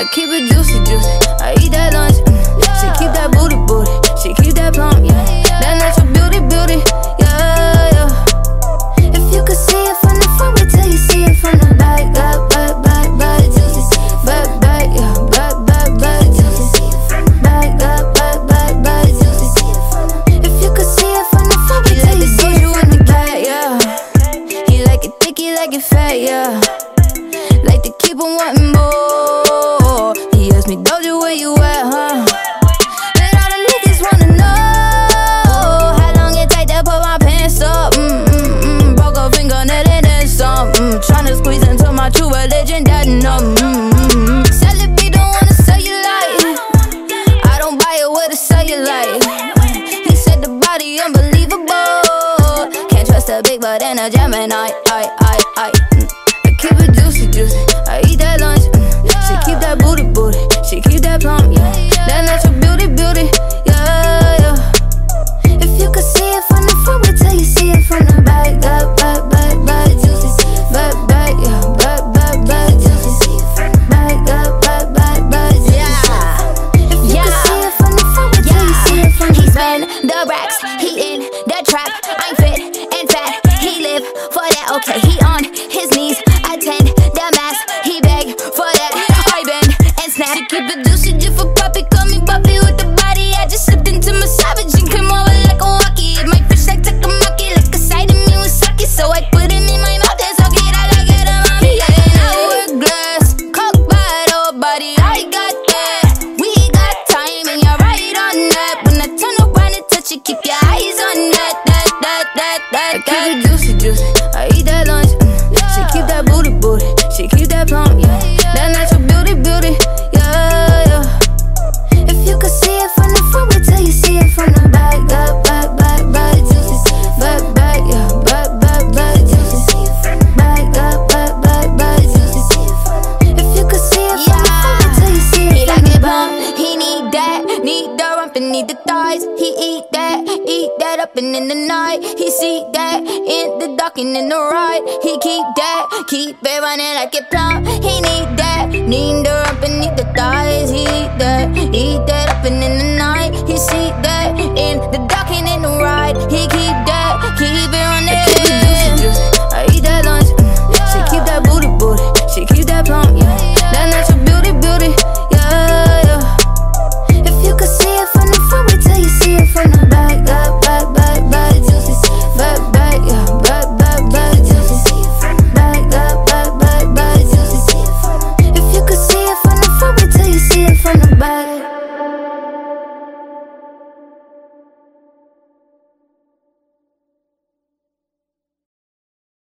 I keep it juicy, juicy. I eat that lunch. Mm. She keep that booty, booty. She keep that plump, yeah. That natural beauty, beauty, yeah, yeah. If you could see it from the front, wait till you see it from the back, back, back, back, back, juicy. Back, back, yeah, back, back, back, juicy. Back, back, back, back, back, juicy. If you could see it from the front, wait till you see it from the back, yeah. He like it thick, he like it fat, yeah. Like to keep on wanting more. He asked me, Doja, where you at, huh? And all the niggas wanna know how long it take to put my pants up. Mm mm mm. Broke a. Tryna squeeze into my true religion, mm. Celebrate, don't wanna sell. I don't buy it with a cellulite. He said the body unbelievable. Can't trust a big butt and a Gemini. I, I, I. I keep it juicy, juicy. I eat that lunch. Mm. She keep that booty, booty. She keep that plump, yeah. That natural beauty, beauty, yeah, yeah. If you could see it from the front, wait till you see it from the back, back, back, back, back. Back, back, yeah, back, back, back. Back, back, back, back, back, juicy. If you could see it from the front, wait till you see it from the He back. the racks, he in the trap. Eat that, eat that up and in the night. He see that in the dark and in the right. He keep that, keep it running like a plump. He need that, need the up and